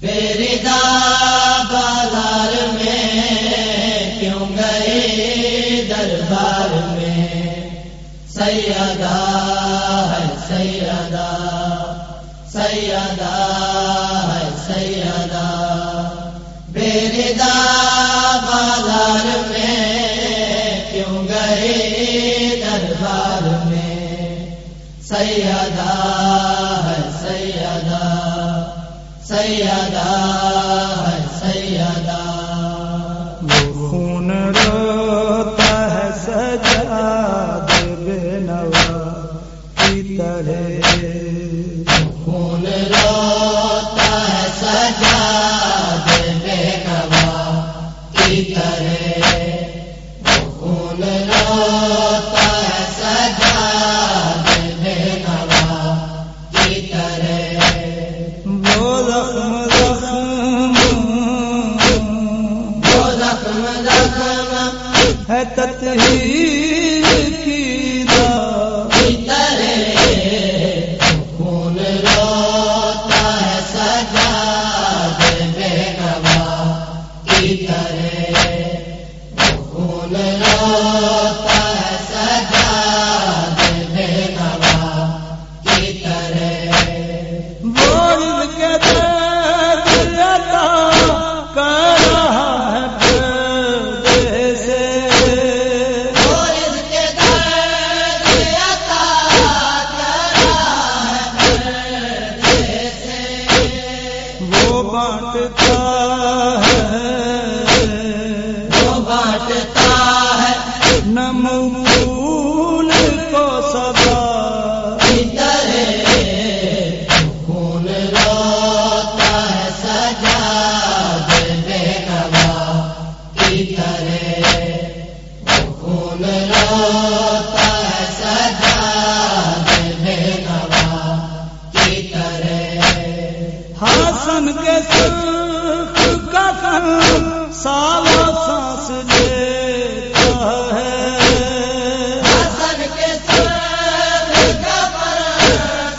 پیریدا بازار میں کیوں گئے دربار میں؟ سیدا ہے سیدا سیدا ہے سیدا بیریدا بازار میں کیوں گئے دربار میں؟ سیدا ہے سیدا سیدا ہے سیدا خون روتا ہے سجاد بے نوا کی طرح۔ خون روتا ہے تطہیر کی حسن کے سرخ کفن سالہ سانس لیتا ہے۔ حسن کے سر کا پر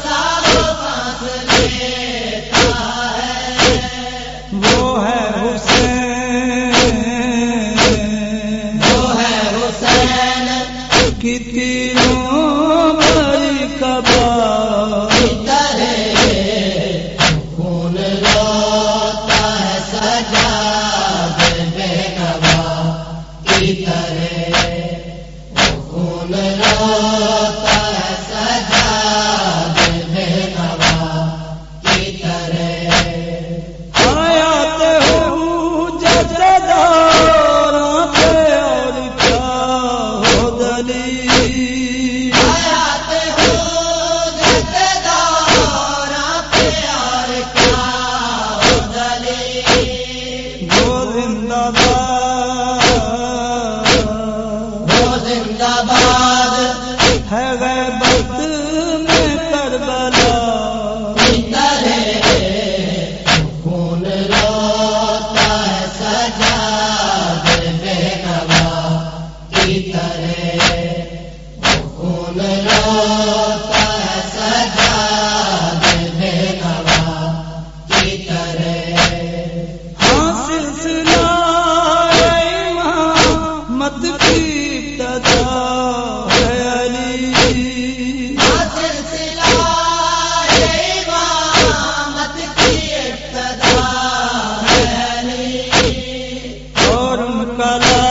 سالوں پاس لیتا ہے وہ ہے حسین۔ وہ ہے حسین۔ کی ہے کلا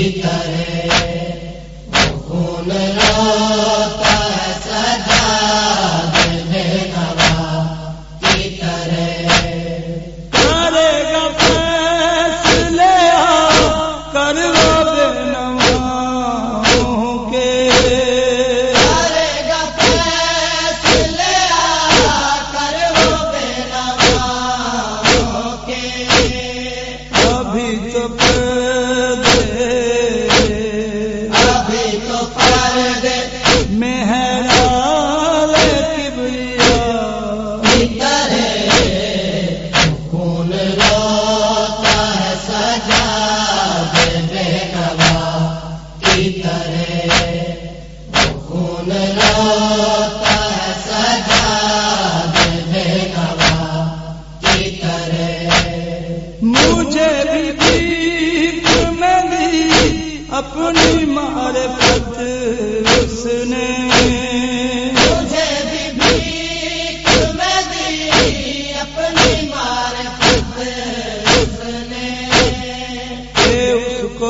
دیتا ہے وہ خون را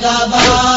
زندہ باد